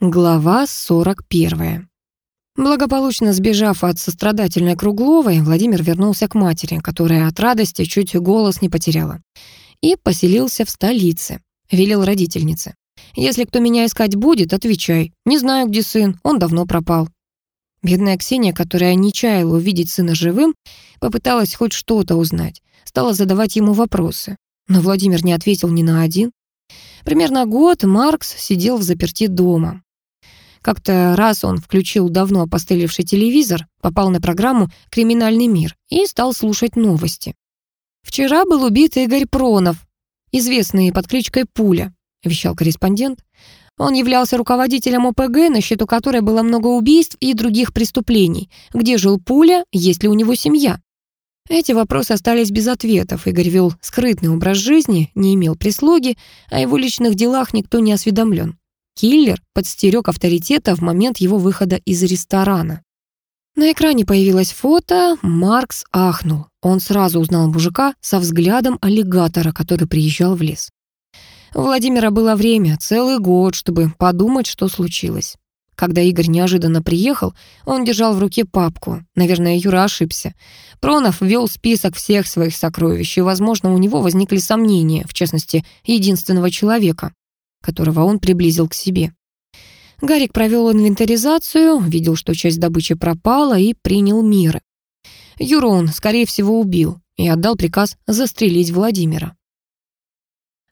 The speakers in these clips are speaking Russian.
Глава 41. Благополучно сбежав от сострадательной Кругловой, Владимир вернулся к матери, которая от радости чуть голос не потеряла, и поселился в столице. Велел родительнице. «Если кто меня искать будет, отвечай. Не знаю, где сын, он давно пропал». Бедная Ксения, которая не чаяла увидеть сына живым, попыталась хоть что-то узнать, стала задавать ему вопросы. Но Владимир не ответил ни на один. Примерно год Маркс сидел в заперти дома. Как-то раз он включил давно опостылевший телевизор, попал на программу «Криминальный мир» и стал слушать новости. «Вчера был убит Игорь Пронов, известный под кличкой Пуля», — вещал корреспондент. Он являлся руководителем ОПГ, на счету которой было много убийств и других преступлений. Где жил Пуля, есть ли у него семья? Эти вопросы остались без ответов. Игорь вел скрытный образ жизни, не имел прислуги, о его личных делах никто не осведомлен. Киллер подстерег авторитета в момент его выхода из ресторана. На экране появилось фото, Маркс ахнул. Он сразу узнал мужика со взглядом аллигатора, который приезжал в лес. У Владимира было время, целый год, чтобы подумать, что случилось. Когда Игорь неожиданно приехал, он держал в руке папку. Наверное, Юра ошибся. Пронов вел список всех своих сокровищ, и, возможно, у него возникли сомнения, в частности, единственного человека которого он приблизил к себе. Гарик провел инвентаризацию, видел, что часть добычи пропала и принял меры. Юру он, скорее всего, убил и отдал приказ застрелить Владимира.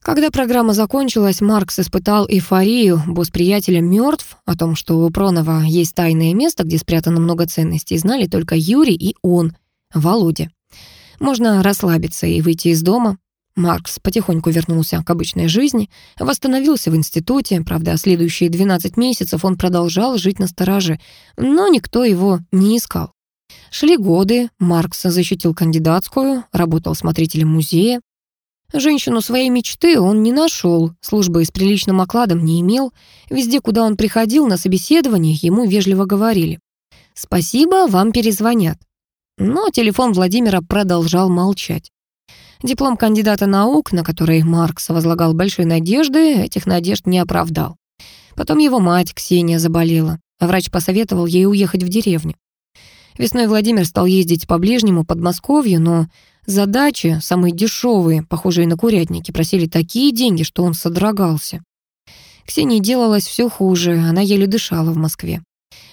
Когда программа закончилась, Маркс испытал эйфорию. Босс приятеля мертв. О том, что у Пронова есть тайное место, где спрятано много ценностей, знали только Юрий и он, Володя. Можно расслабиться и выйти из дома. Маркс потихоньку вернулся к обычной жизни, восстановился в институте, правда, следующие 12 месяцев он продолжал жить на стороже, но никто его не искал. Шли годы, Маркс защитил кандидатскую, работал смотрителем музея. Женщину своей мечты он не нашел, службы с приличным окладом не имел. Везде, куда он приходил на собеседование, ему вежливо говорили «Спасибо, вам перезвонят». Но телефон Владимира продолжал молчать. Диплом кандидата наук, на который Маркс возлагал большие надежды, этих надежд не оправдал. Потом его мать, Ксения, заболела, а врач посоветовал ей уехать в деревню. Весной Владимир стал ездить по ближнему Подмосковью, но задачи, самые дешевые, похожие на курятники, просили такие деньги, что он содрогался. Ксении делалось все хуже, она еле дышала в Москве.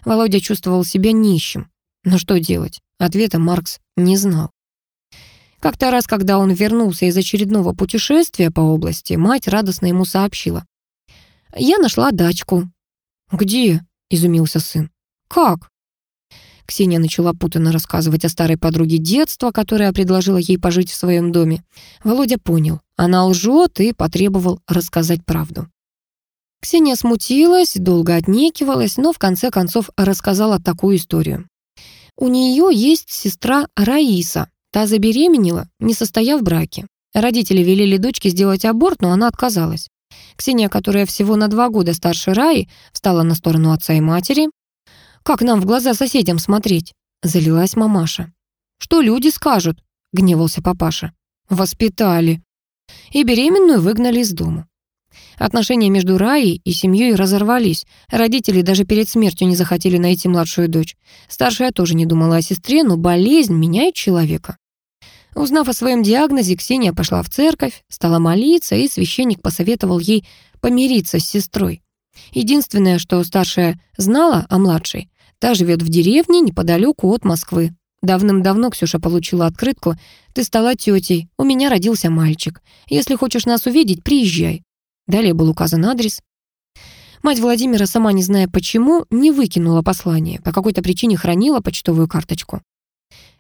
Володя чувствовал себя нищим. Но что делать? Ответа Маркс не знал. Как-то раз, когда он вернулся из очередного путешествия по области, мать радостно ему сообщила. «Я нашла дачку». «Где?» — изумился сын. «Как?» Ксения начала путанно рассказывать о старой подруге детства, которая предложила ей пожить в своем доме. Володя понял, она лжет и потребовал рассказать правду. Ксения смутилась, долго отнекивалась, но в конце концов рассказала такую историю. У нее есть сестра Раиса, Та забеременела, не состояв в браке. Родители велели дочке сделать аборт, но она отказалась. Ксения, которая всего на два года старше Раи, встала на сторону отца и матери. «Как нам в глаза соседям смотреть?» — залилась мамаша. «Что люди скажут?» — гневался папаша. «Воспитали». И беременную выгнали из дома. Отношения между Раей и семьей разорвались. Родители даже перед смертью не захотели найти младшую дочь. Старшая тоже не думала о сестре, но болезнь меняет человека. Узнав о своем диагнозе, Ксения пошла в церковь, стала молиться, и священник посоветовал ей помириться с сестрой. Единственное, что старшая знала о младшей, та живет в деревне неподалеку от Москвы. Давным-давно Ксюша получила открытку «Ты стала тетей, у меня родился мальчик. Если хочешь нас увидеть, приезжай». Далее был указан адрес. Мать Владимира, сама не зная почему, не выкинула послание, по какой-то причине хранила почтовую карточку.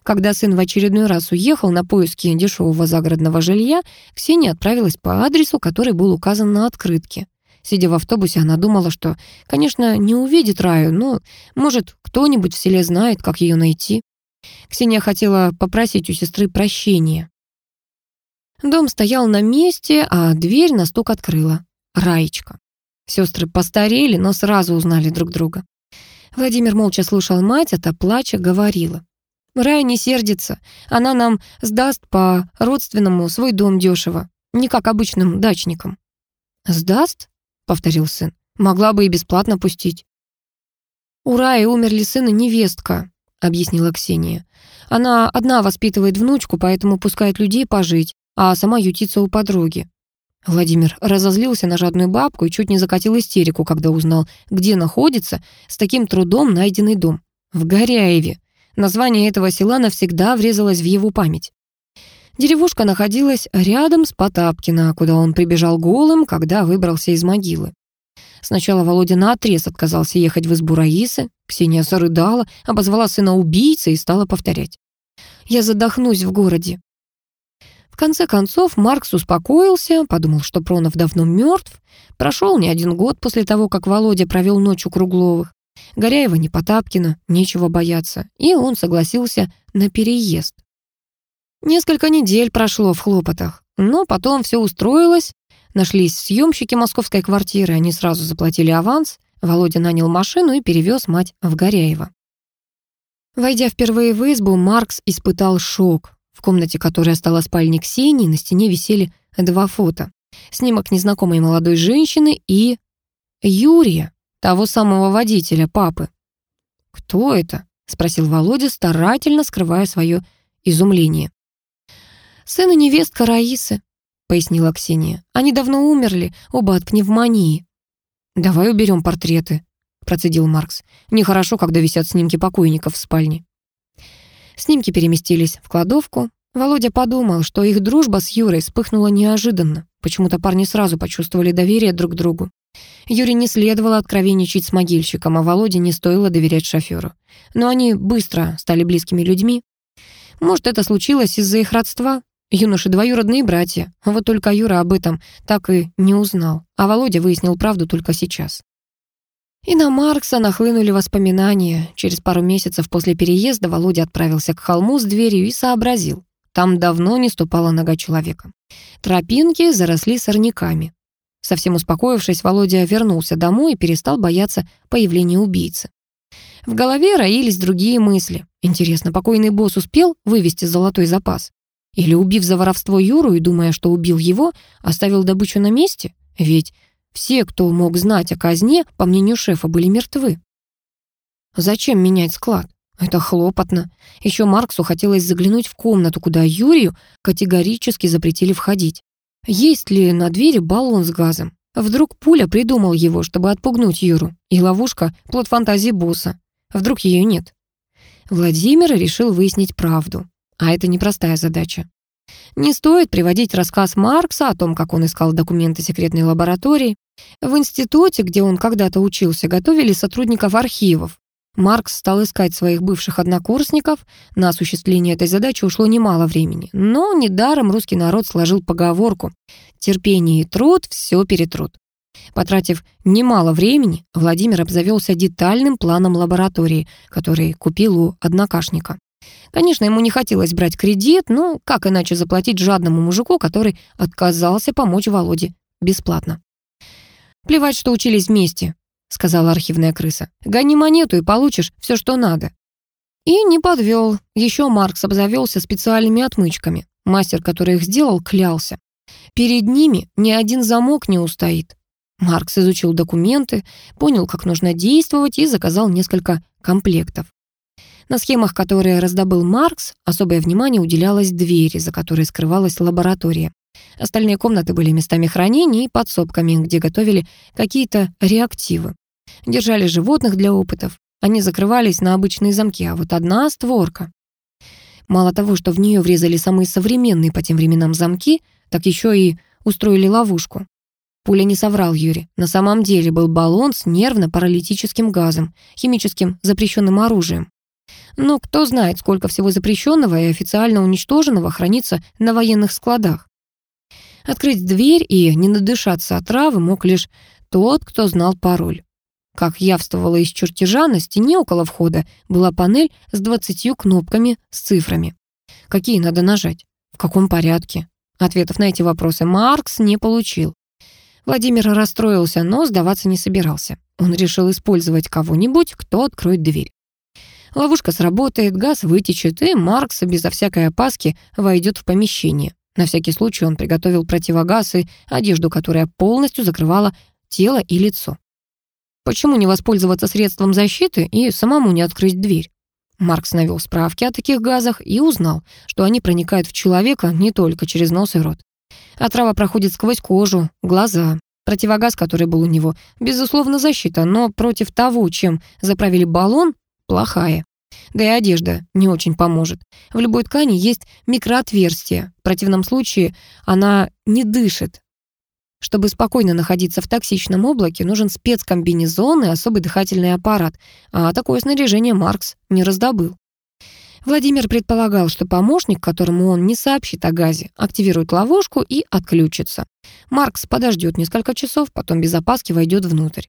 Когда сын в очередной раз уехал на поиски дешевого загородного жилья, Ксения отправилась по адресу, который был указан на открытке. Сидя в автобусе, она думала, что, конечно, не увидит Раю, но, может, кто-нибудь в селе знает, как ее найти. Ксения хотела попросить у сестры прощения. Дом стоял на месте, а дверь на стук открыла. Раечка. Сестры постарели, но сразу узнали друг друга. Владимир молча слушал мать, это плача говорила. Рая не сердится. Она нам сдаст по-родственному свой дом дешево, не как обычным дачникам». «Сдаст?» — повторил сын. Могла бы и бесплатно пустить. «У Раи умерли сын и невестка», — объяснила Ксения. «Она одна воспитывает внучку, поэтому пускает людей пожить, а сама ютится у подруги». Владимир разозлился на жадную бабку и чуть не закатил истерику, когда узнал, где находится с таким трудом найденный дом. В Горяеве. Название этого села навсегда врезалось в его память. Деревушка находилась рядом с Потапкино, куда он прибежал голым, когда выбрался из могилы. Сначала Володя наотрез отказался ехать в избу Раисы. Ксения зарыдала, обозвала сына убийцей и стала повторять. «Я задохнусь в городе». В конце концов Маркс успокоился, подумал, что Пронов давно мертв. Прошел не один год после того, как Володя провел ночь у Кругловых. Горяева не Потапкина, нечего бояться, и он согласился на переезд. Несколько недель прошло в хлопотах, но потом все устроилось, Нашлись съемщики московской квартиры, они сразу заплатили аванс. Володя нанял машину и перевез мать в Горяево. Войдя впервые в избу, Маркс испытал шок. В комнате, которая стала спальней Ксении, на стене висели два фото. Снимок незнакомой молодой женщины и Юрия, того самого водителя, папы. «Кто это?» — спросил Володя, старательно скрывая свое изумление. «Сын и невестка Раисы», — пояснила Ксения. «Они давно умерли, оба от пневмонии». «Давай уберем портреты», — процедил Маркс. «Нехорошо, когда висят снимки покойников в спальне». Снимки переместились в кладовку. Володя подумал, что их дружба с Юрой вспыхнула неожиданно. Почему-то парни сразу почувствовали доверие друг к другу. Юре не следовало откровенничать с могильщиком, а Володе не стоило доверять шоферу. Но они быстро стали близкими людьми. Может, это случилось из-за их родства? Юноши двоюродные братья. Вот только Юра об этом так и не узнал. А Володя выяснил правду только сейчас. И на Маркса нахлынули воспоминания. Через пару месяцев после переезда Володя отправился к холму с дверью и сообразил. Там давно не ступала нога человека. Тропинки заросли сорняками. Совсем успокоившись, Володя вернулся домой и перестал бояться появления убийцы. В голове роились другие мысли. Интересно, покойный босс успел вывести золотой запас? Или, убив за воровство Юру и думая, что убил его, оставил добычу на месте? Ведь все, кто мог знать о казне, по мнению шефа, были мертвы. Зачем менять склад? Это хлопотно. Еще Марксу хотелось заглянуть в комнату, куда Юрию категорически запретили входить. Есть ли на двери баллон с газом? Вдруг пуля придумал его, чтобы отпугнуть Юру, и ловушка — плод фантазии босса. Вдруг ее нет? Владимир решил выяснить правду. А это непростая задача. Не стоит приводить рассказ Маркса о том, как он искал документы секретной лаборатории. В институте, где он когда-то учился, готовили сотрудников архивов. Маркс стал искать своих бывших однокурсников. На осуществление этой задачи ушло немало времени. Но недаром русский народ сложил поговорку «терпение и труд все перетрут». Потратив немало времени, Владимир обзавелся детальным планом лаборатории, который купил у однокашника. Конечно, ему не хотелось брать кредит, но как иначе заплатить жадному мужику, который отказался помочь Володе бесплатно? «Плевать, что учились вместе», — сказала архивная крыса. «Гони монету и получишь все, что надо». И не подвел. Еще Маркс обзавелся специальными отмычками. Мастер, который их сделал, клялся. Перед ними ни один замок не устоит. Маркс изучил документы, понял, как нужно действовать и заказал несколько комплектов. На схемах, которые раздобыл Маркс, особое внимание уделялось двери, за которой скрывалась лаборатория. Остальные комнаты были местами хранения и подсобками, где готовили какие-то реактивы. Держали животных для опытов. Они закрывались на обычные замки, а вот одна створка. Мало того, что в нее врезали самые современные по тем временам замки, так еще и устроили ловушку. Пуля не соврал Юрий. На самом деле был баллон с нервно-паралитическим газом, химическим запрещенным оружием. Но кто знает, сколько всего запрещенного и официально уничтоженного хранится на военных складах. Открыть дверь и не надышаться отравы мог лишь тот, кто знал пароль. Как явствовало из чертежа, на стене около входа была панель с двадцатью кнопками с цифрами. Какие надо нажать? В каком порядке? Ответов на эти вопросы Маркс не получил. Владимир расстроился, но сдаваться не собирался. Он решил использовать кого-нибудь, кто откроет дверь. Ловушка сработает, газ вытечет, и Маркс безо всякой опаски войдет в помещение. На всякий случай он приготовил противогаз и одежду, которая полностью закрывала тело и лицо. Почему не воспользоваться средством защиты и самому не открыть дверь? Маркс навел справки о таких газах и узнал, что они проникают в человека не только через нос и рот. Отрава проходит сквозь кожу, глаза. Противогаз, который был у него, безусловно, защита, но против того, чем заправили баллон, плохая. Да и одежда не очень поможет. В любой ткани есть микроотверстие. В противном случае она не дышит. Чтобы спокойно находиться в токсичном облаке, нужен спецкомбинезон и особый дыхательный аппарат, а такое снаряжение Маркс не раздобыл. Владимир предполагал, что помощник, которому он не сообщит о газе, активирует ловушку и отключится. Маркс подождет несколько часов, потом без опаски войдет внутрь.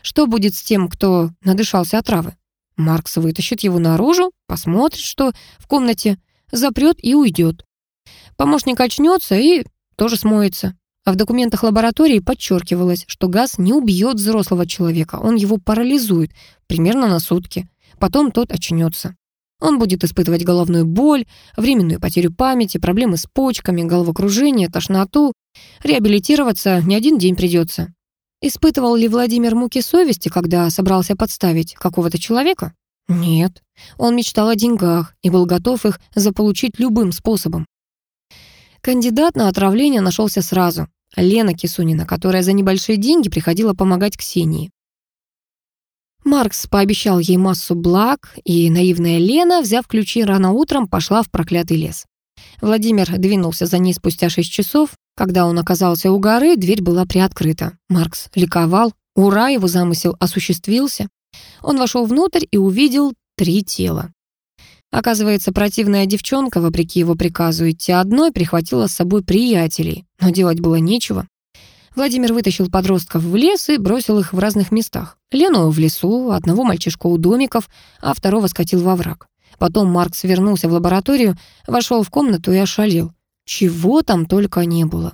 Что будет с тем, кто надышался отравы? Маркс вытащит его наружу, посмотрит, что в комнате, запрет и уйдет. Помощник очнется и тоже смоется. А в документах лаборатории подчеркивалось, что газ не убьет взрослого человека, он его парализует примерно на сутки. Потом тот очнется. Он будет испытывать головную боль, временную потерю памяти, проблемы с почками, головокружение, тошноту. Реабилитироваться не один день придется. Испытывал ли Владимир муки совести, когда собрался подставить какого-то человека? Нет. Он мечтал о деньгах и был готов их заполучить любым способом. Кандидат на отравление нашелся сразу. Лена Кисунина, которая за небольшие деньги приходила помогать Ксении. Маркс пообещал ей массу благ, и наивная Лена, взяв ключи рано утром, пошла в проклятый лес. Владимир двинулся за ней спустя шесть часов. Когда он оказался у горы, дверь была приоткрыта. Маркс ликовал. Ура, его замысел осуществился. Он вошел внутрь и увидел три тела. Оказывается, противная девчонка, вопреки его приказу идти одной, прихватила с собой приятелей, но делать было нечего. Владимир вытащил подростков в лес и бросил их в разных местах. Лену в лесу, одного мальчишку у домиков, а второго скатил во враг. Потом Маркс вернулся в лабораторию, вошел в комнату и ошалел. Чего там только не было.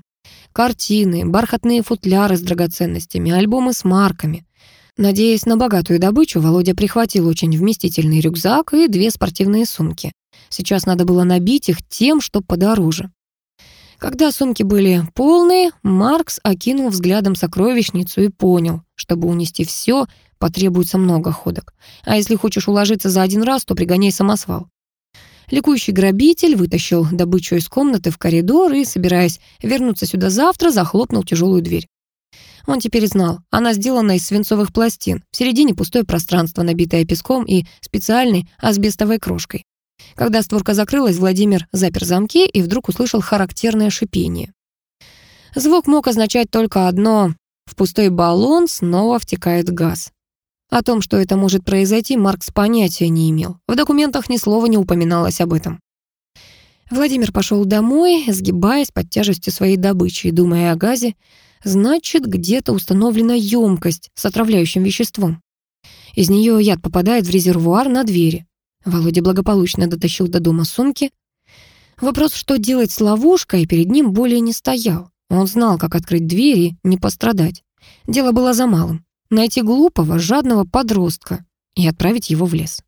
Картины, бархатные футляры с драгоценностями, альбомы с марками. Надеясь на богатую добычу, Володя прихватил очень вместительный рюкзак и две спортивные сумки. Сейчас надо было набить их тем, что подороже. Когда сумки были полные, Маркс окинул взглядом сокровищницу и понял, чтобы унести все, потребуется много ходок. А если хочешь уложиться за один раз, то пригоняй самосвал. Ликующий грабитель вытащил добычу из комнаты в коридор и, собираясь вернуться сюда завтра, захлопнул тяжелую дверь. Он теперь знал, она сделана из свинцовых пластин, в середине пустое пространство, набитое песком и специальной асбестовой крошкой. Когда створка закрылась, Владимир запер замки и вдруг услышал характерное шипение. Звук мог означать только одно — в пустой баллон снова втекает газ. О том, что это может произойти, Маркс понятия не имел. В документах ни слова не упоминалось об этом. Владимир пошел домой, сгибаясь под тяжестью своей добычи и думая о газе, Значит, где-то установлена емкость с отравляющим веществом. Из нее яд попадает в резервуар на двери. Володя благополучно дотащил до дома сумки. Вопрос, что делать с ловушкой, перед ним более не стоял. Он знал, как открыть двери, не пострадать. Дело было за малым. Найти глупого, жадного подростка и отправить его в лес.